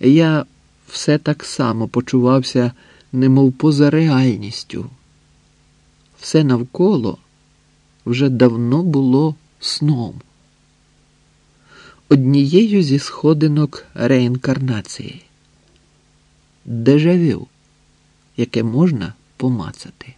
Я все так само почувався, немов поза реальністю. Все навколо вже давно було сном, однією зі сходинок реінкарнації, дежавю, яке можна помацати.